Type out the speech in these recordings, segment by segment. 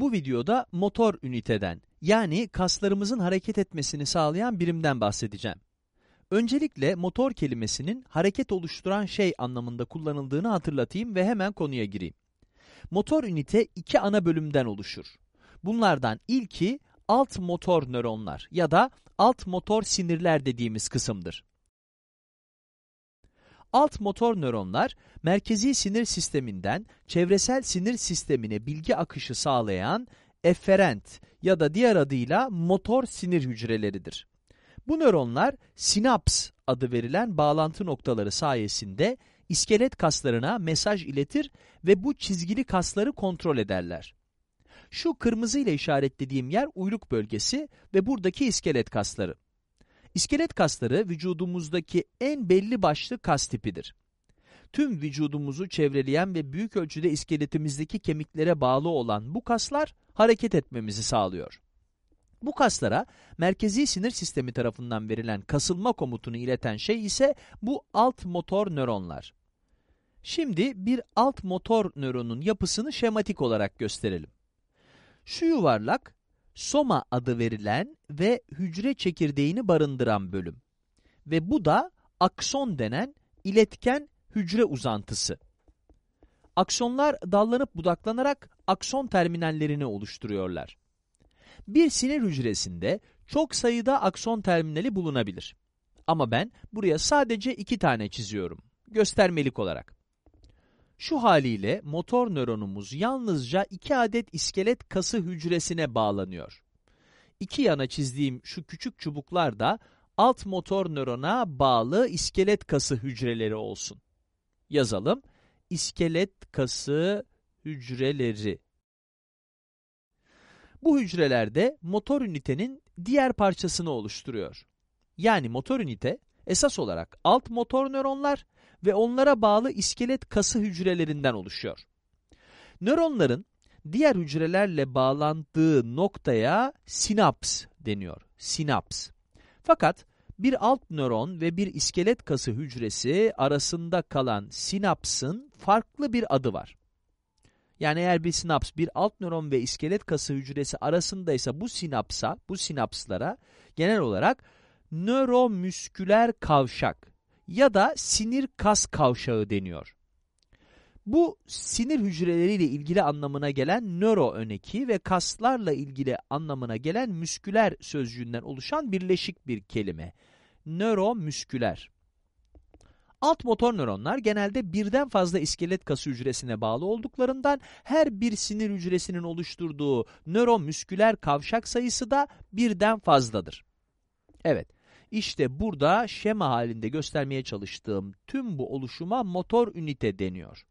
Bu videoda motor üniteden yani kaslarımızın hareket etmesini sağlayan birimden bahsedeceğim. Öncelikle motor kelimesinin hareket oluşturan şey anlamında kullanıldığını hatırlatayım ve hemen konuya gireyim. Motor ünite iki ana bölümden oluşur. Bunlardan ilki alt motor nöronlar ya da alt motor sinirler dediğimiz kısımdır. Alt motor nöronlar, merkezi sinir sisteminden çevresel sinir sistemine bilgi akışı sağlayan efferent ya da diğer adıyla motor sinir hücreleridir. Bu nöronlar sinaps adı verilen bağlantı noktaları sayesinde iskelet kaslarına mesaj iletir ve bu çizgili kasları kontrol ederler. Şu kırmızı ile işaretlediğim yer uyluk bölgesi ve buradaki iskelet kasları. İskelet kasları vücudumuzdaki en belli başlı kas tipidir. Tüm vücudumuzu çevreleyen ve büyük ölçüde iskeletimizdeki kemiklere bağlı olan bu kaslar hareket etmemizi sağlıyor. Bu kaslara merkezi sinir sistemi tarafından verilen kasılma komutunu ileten şey ise bu alt motor nöronlar. Şimdi bir alt motor nöronun yapısını şematik olarak gösterelim. Şu yuvarlak, soma adı verilen ve hücre çekirdeğini barındıran bölüm. Ve bu da akson denen iletken hücre uzantısı. Aksonlar dallanıp budaklanarak akson terminallerini oluşturuyorlar. Bir sinir hücresinde çok sayıda akson terminali bulunabilir. Ama ben buraya sadece iki tane çiziyorum, göstermelik olarak. Şu haliyle motor nöronumuz yalnızca iki adet iskelet kası hücresine bağlanıyor. İki yana çizdiğim şu küçük çubuklar da alt motor nörona bağlı iskelet kası hücreleri olsun. Yazalım. İskelet kası hücreleri. Bu hücrelerde motor ünitenin diğer parçasını oluşturuyor. Yani motor ünite esas olarak alt motor nöronlar ve onlara bağlı iskelet kası hücrelerinden oluşuyor. Nöronların diğer hücrelerle bağlandığı noktaya sinaps deniyor. Sinaps. Fakat bir alt nöron ve bir iskelet kası hücresi arasında kalan sinapsın farklı bir adı var. Yani eğer bir sinaps bir alt nöron ve iskelet kası hücresi arasındaysa bu sinapsa, bu sinapslara genel olarak nöromüsküler kavşak ya da sinir kas kavşağı deniyor. Bu sinir hücreleriyle ilgili anlamına gelen nöro öneki ve kaslarla ilgili anlamına gelen müsküler sözcüğünden oluşan birleşik bir kelime. Nöromüsküler. Alt motor nöronlar genelde birden fazla iskelet kası hücresine bağlı olduklarından her bir sinir hücresinin oluşturduğu nöromüsküler kavşak sayısı da birden fazladır. Evet, işte burada şema halinde göstermeye çalıştığım tüm bu oluşuma motor ünite deniyor.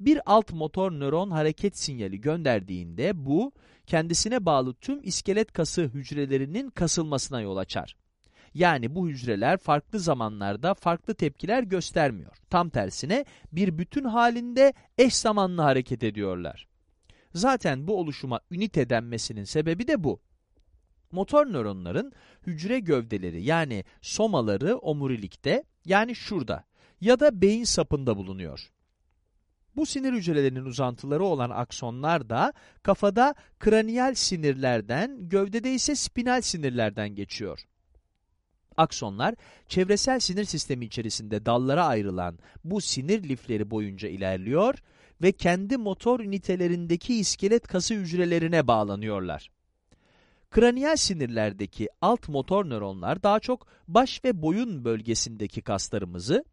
Bir alt motor nöron hareket sinyali gönderdiğinde bu, kendisine bağlı tüm iskelet kası hücrelerinin kasılmasına yol açar. Yani bu hücreler farklı zamanlarda farklı tepkiler göstermiyor. Tam tersine bir bütün halinde eş zamanlı hareket ediyorlar. Zaten bu oluşuma ünite denmesinin sebebi de bu. Motor nöronların hücre gövdeleri yani somaları omurilikte yani şurada ya da beyin sapında bulunuyor. Bu sinir hücrelerinin uzantıları olan aksonlar da kafada kraniyal sinirlerden, gövdede ise spinal sinirlerden geçiyor. Aksonlar, çevresel sinir sistemi içerisinde dallara ayrılan bu sinir lifleri boyunca ilerliyor ve kendi motor ünitelerindeki iskelet kası hücrelerine bağlanıyorlar. Kraniyal sinirlerdeki alt motor nöronlar daha çok baş ve boyun bölgesindeki kaslarımızı,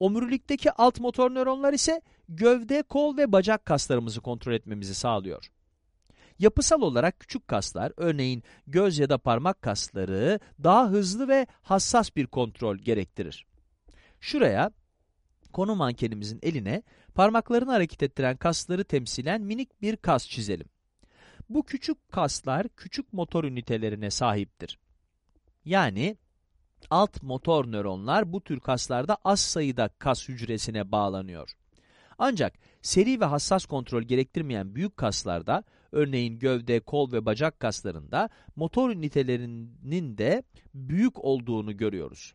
omurilikteki alt motor nöronlar ise gövde, kol ve bacak kaslarımızı kontrol etmemizi sağlıyor. Yapısal olarak küçük kaslar, örneğin göz ya da parmak kasları daha hızlı ve hassas bir kontrol gerektirir. Şuraya, konu mankenimizin eline parmaklarını hareket ettiren kasları temsilen minik bir kas çizelim. Bu küçük kaslar küçük motor ünitelerine sahiptir. Yani alt motor nöronlar bu tür kaslarda az sayıda kas hücresine bağlanıyor. Ancak seri ve hassas kontrol gerektirmeyen büyük kaslarda, örneğin gövde, kol ve bacak kaslarında motor ünitelerinin de büyük olduğunu görüyoruz.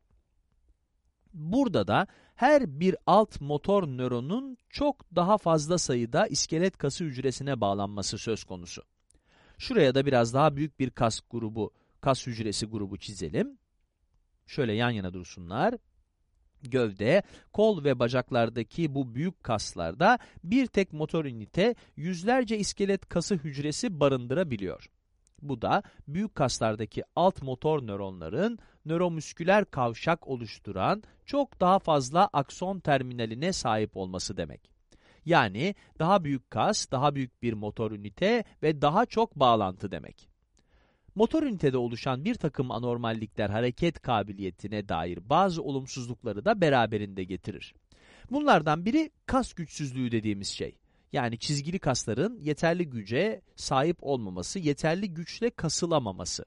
Burada da her bir alt motor nöronun çok daha fazla sayıda iskelet kası hücresine bağlanması söz konusu. Şuraya da biraz daha büyük bir kas grubu, kas hücresi grubu çizelim. Şöyle yan yana dursunlar. Gövde, kol ve bacaklardaki bu büyük kaslarda bir tek motor ünite yüzlerce iskelet kası hücresi barındırabiliyor. Bu da büyük kaslardaki alt motor nöronların nöromüsküler kavşak oluşturan çok daha fazla akson terminaline sahip olması demek. Yani daha büyük kas, daha büyük bir motor ünite ve daha çok bağlantı demek. Motor ünitede oluşan bir takım anormallikler hareket kabiliyetine dair bazı olumsuzlukları da beraberinde getirir. Bunlardan biri kas güçsüzlüğü dediğimiz şey. Yani çizgili kasların yeterli güce sahip olmaması, yeterli güçle kasılamaması.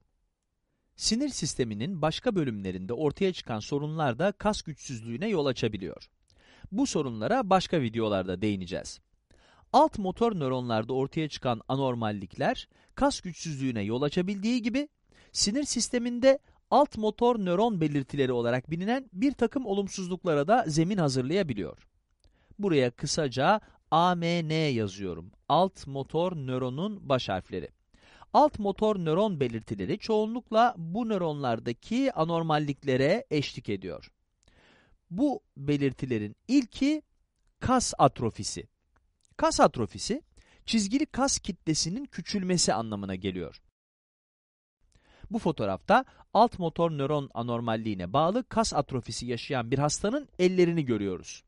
Sinir sisteminin başka bölümlerinde ortaya çıkan sorunlar da kas güçsüzlüğüne yol açabiliyor. Bu sorunlara başka videolarda değineceğiz. Alt motor nöronlarda ortaya çıkan anormallikler, kas güçsüzlüğüne yol açabildiği gibi, sinir sisteminde alt motor nöron belirtileri olarak bilinen bir takım olumsuzluklara da zemin hazırlayabiliyor. Buraya kısaca AMN yazıyorum. Alt motor nöronun baş harfleri. Alt motor nöron belirtileri çoğunlukla bu nöronlardaki anormalliklere eşlik ediyor. Bu belirtilerin ilki kas atrofisi. Kas atrofisi, çizgili kas kitlesinin küçülmesi anlamına geliyor. Bu fotoğrafta alt motor nöron anormalliğine bağlı kas atrofisi yaşayan bir hastanın ellerini görüyoruz.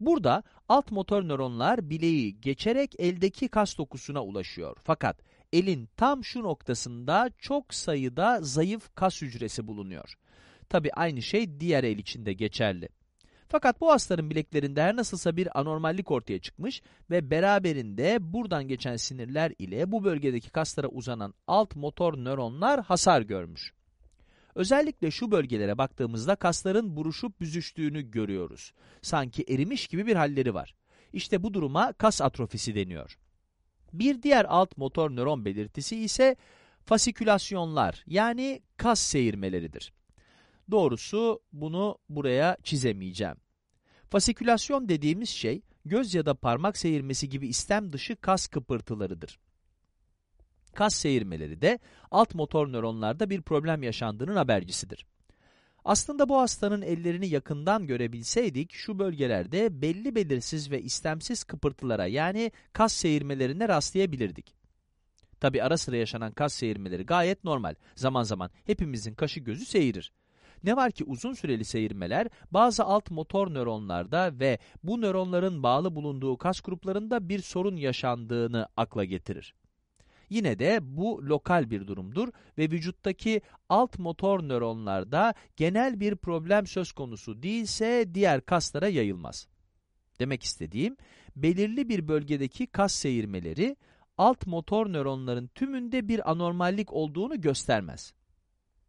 Burada alt motor nöronlar bileği geçerek eldeki kas dokusuna ulaşıyor. Fakat elin tam şu noktasında çok sayıda zayıf kas hücresi bulunuyor. Tabi aynı şey diğer el için de geçerli. Fakat bu hastaların bileklerinde her nasılsa bir anormallik ortaya çıkmış ve beraberinde buradan geçen sinirler ile bu bölgedeki kaslara uzanan alt motor nöronlar hasar görmüş. Özellikle şu bölgelere baktığımızda kasların buruşup büzüştüğünü görüyoruz. Sanki erimiş gibi bir halleri var. İşte bu duruma kas atrofisi deniyor. Bir diğer alt motor nöron belirtisi ise fasikülasyonlar yani kas seyirmeleridir. Doğrusu bunu buraya çizemeyeceğim. Fasikülasyon dediğimiz şey, göz ya da parmak seyirmesi gibi istem dışı kas kıpırtılarıdır. Kas seyirmeleri de alt motor nöronlarda bir problem yaşandığının habercisidir. Aslında bu hastanın ellerini yakından görebilseydik, şu bölgelerde belli belirsiz ve istemsiz kıpırtılara yani kas seyirmelerine rastlayabilirdik. Tabi ara sıra yaşanan kas seyirmeleri gayet normal. Zaman zaman hepimizin kaşı gözü seyirir. Ne var ki uzun süreli seyirmeler bazı alt motor nöronlarda ve bu nöronların bağlı bulunduğu kas gruplarında bir sorun yaşandığını akla getirir. Yine de bu lokal bir durumdur ve vücuttaki alt motor nöronlarda genel bir problem söz konusu değilse diğer kaslara yayılmaz. Demek istediğim, belirli bir bölgedeki kas seyirmeleri alt motor nöronların tümünde bir anormallik olduğunu göstermez.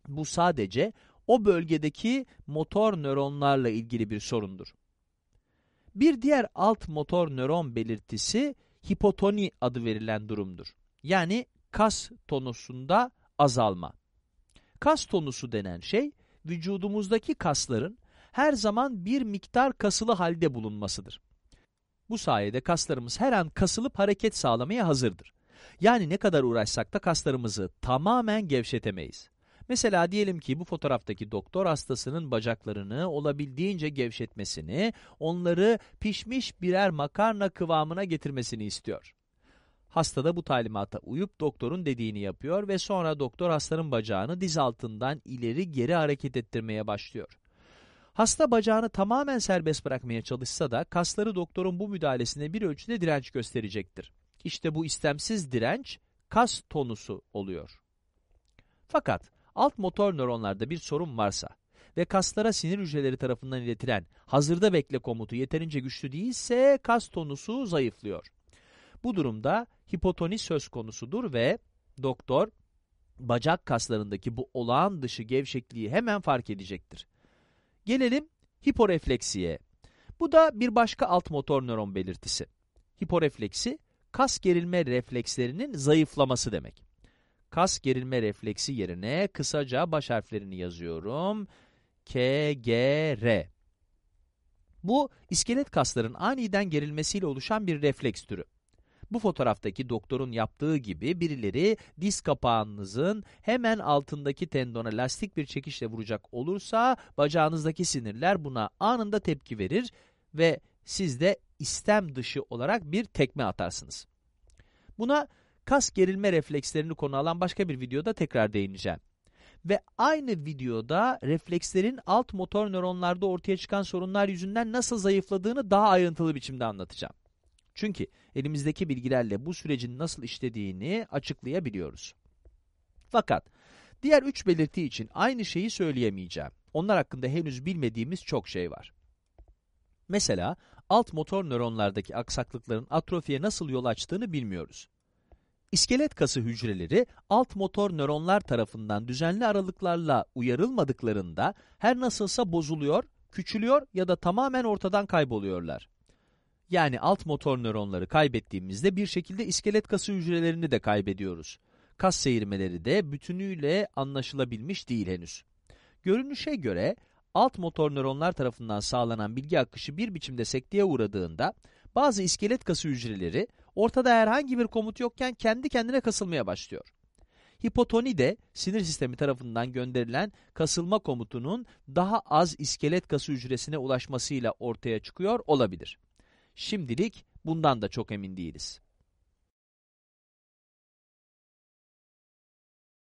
Bu sadece o bölgedeki motor nöronlarla ilgili bir sorundur. Bir diğer alt motor nöron belirtisi hipotoni adı verilen durumdur. Yani kas tonusunda azalma. Kas tonusu denen şey, vücudumuzdaki kasların her zaman bir miktar kasılı halde bulunmasıdır. Bu sayede kaslarımız her an kasılıp hareket sağlamaya hazırdır. Yani ne kadar uğraşsak da kaslarımızı tamamen gevşetemeyiz. Mesela diyelim ki bu fotoğraftaki doktor hastasının bacaklarını olabildiğince gevşetmesini, onları pişmiş birer makarna kıvamına getirmesini istiyor. Hasta da bu talimata uyup doktorun dediğini yapıyor ve sonra doktor hastanın bacağını diz altından ileri geri hareket ettirmeye başlıyor. Hasta bacağını tamamen serbest bırakmaya çalışsa da kasları doktorun bu müdahalesine bir ölçüde direnç gösterecektir. İşte bu istemsiz direnç kas tonusu oluyor. Fakat alt motor nöronlarda bir sorun varsa ve kaslara sinir hücreleri tarafından iletilen hazırda bekle komutu yeterince güçlü değilse kas tonusu zayıflıyor. Bu durumda hipotoni söz konusudur ve doktor bacak kaslarındaki bu olağan dışı gevşekliği hemen fark edecektir. Gelelim hiporefleksiye. Bu da bir başka alt motor nöron belirtisi. Hiporefleksi, kas gerilme reflekslerinin zayıflaması demek. Kas gerilme refleksi yerine kısaca baş harflerini yazıyorum. K, G, R. Bu, iskelet kasların aniden gerilmesiyle oluşan bir refleks türü. Bu fotoğraftaki doktorun yaptığı gibi birileri diz kapağınızın hemen altındaki tendona lastik bir çekişle vuracak olursa bacağınızdaki sinirler buna anında tepki verir ve siz de istem dışı olarak bir tekme atarsınız. Buna kas gerilme reflekslerini konu alan başka bir videoda tekrar değineceğim. Ve aynı videoda reflekslerin alt motor nöronlarda ortaya çıkan sorunlar yüzünden nasıl zayıfladığını daha ayrıntılı biçimde anlatacağım. Çünkü elimizdeki bilgilerle bu sürecin nasıl işlediğini açıklayabiliyoruz. Fakat diğer üç belirti için aynı şeyi söyleyemeyeceğim. Onlar hakkında henüz bilmediğimiz çok şey var. Mesela alt motor nöronlardaki aksaklıkların atrofiye nasıl yol açtığını bilmiyoruz. İskelet kası hücreleri alt motor nöronlar tarafından düzenli aralıklarla uyarılmadıklarında her nasılsa bozuluyor, küçülüyor ya da tamamen ortadan kayboluyorlar. Yani alt motor nöronları kaybettiğimizde bir şekilde iskelet kası hücrelerini de kaybediyoruz. Kas seyirmeleri de bütünüyle anlaşılabilmiş değil henüz. Görünüşe göre alt motor nöronlar tarafından sağlanan bilgi akışı bir biçimde sekteye uğradığında bazı iskelet kası hücreleri ortada herhangi bir komut yokken kendi kendine kasılmaya başlıyor. Hipotoni de sinir sistemi tarafından gönderilen kasılma komutunun daha az iskelet kası hücresine ulaşmasıyla ortaya çıkıyor olabilir. Şimdilik bundan da çok emin değiliz.